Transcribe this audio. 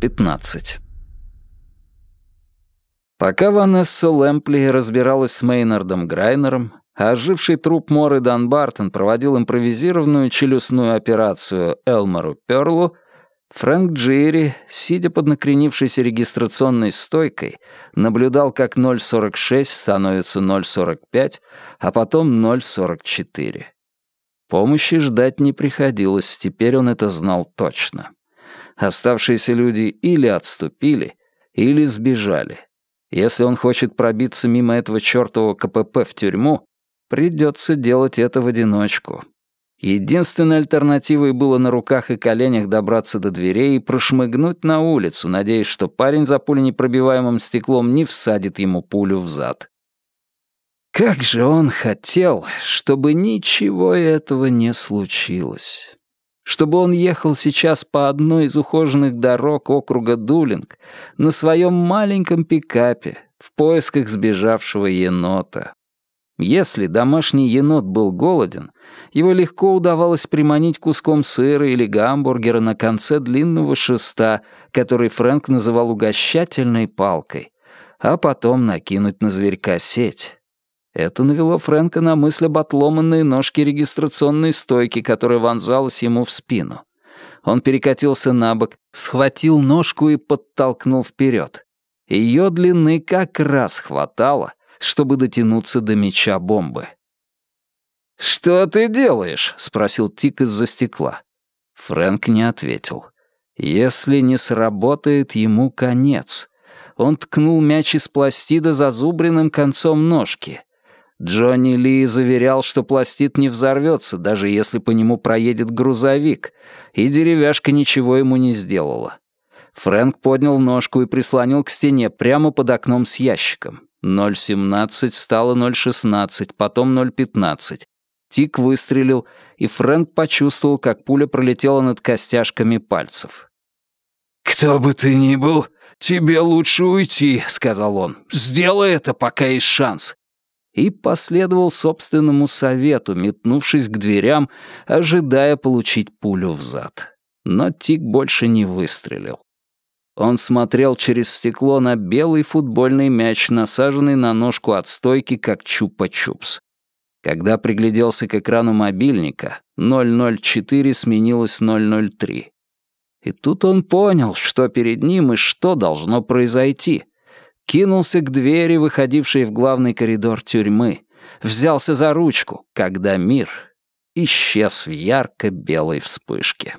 15. Пока Ванесса Лэмпли разбиралась с Мейнардом Грайнером, а оживший труп Моры Данбартон проводил импровизированную челюстную операцию Элмору Перлу, Фрэнк Джири, сидя под накренившейся регистрационной стойкой, наблюдал, как 0,46 становится 0,45, а потом 0,44. Помощи ждать не приходилось, теперь он это знал точно. Оставшиеся люди или отступили, или сбежали. Если он хочет пробиться мимо этого чертового КПП в тюрьму, придется делать это в одиночку. Единственной альтернативой было на руках и коленях добраться до дверей и прошмыгнуть на улицу, надеясь, что парень за пуленепробиваемым стеклом не всадит ему пулю в зад. Как же он хотел, чтобы ничего этого не случилось. Чтобы он ехал сейчас по одной из ухоженных дорог округа Дулинг на своем маленьком пикапе в поисках сбежавшего енота. Если домашний енот был голоден, его легко удавалось приманить куском сыра или гамбургера на конце длинного шеста, который Фрэнк называл угощательной палкой, а потом накинуть на зверька сеть. Это навело Фрэнка на мысль об отломанной ножке регистрационной стойки, которая вонзалась ему в спину. Он перекатился на бок, схватил ножку и подтолкнул вперед. Ее длины как раз хватало, чтобы дотянуться до меча бомбы. «Что ты делаешь?» — спросил Тик из-за стекла. Фрэнк не ответил. «Если не сработает, ему конец». Он ткнул мяч из пластида зазубренным концом ножки. Джонни Ли заверял, что пластид не взорвется, даже если по нему проедет грузовик, и деревяшка ничего ему не сделала. Фрэнк поднял ножку и прислонил к стене прямо под окном с ящиком. 0,17 стало 0,16, потом 0,15. Тик выстрелил, и Фрэнк почувствовал, как пуля пролетела над костяшками пальцев. «Кто бы ты ни был, тебе лучше уйти», — сказал он. «Сделай это, пока есть шанс». И последовал собственному совету, метнувшись к дверям, ожидая получить пулю в зад. Но Тик больше не выстрелил. Он смотрел через стекло на белый футбольный мяч, насаженный на ножку от стойки, как чупа-чупс. Когда пригляделся к экрану мобильника, 004 сменилось 003. И тут он понял, что перед ним и что должно произойти. Кинулся к двери, выходившей в главный коридор тюрьмы. Взялся за ручку, когда мир исчез в ярко-белой вспышке.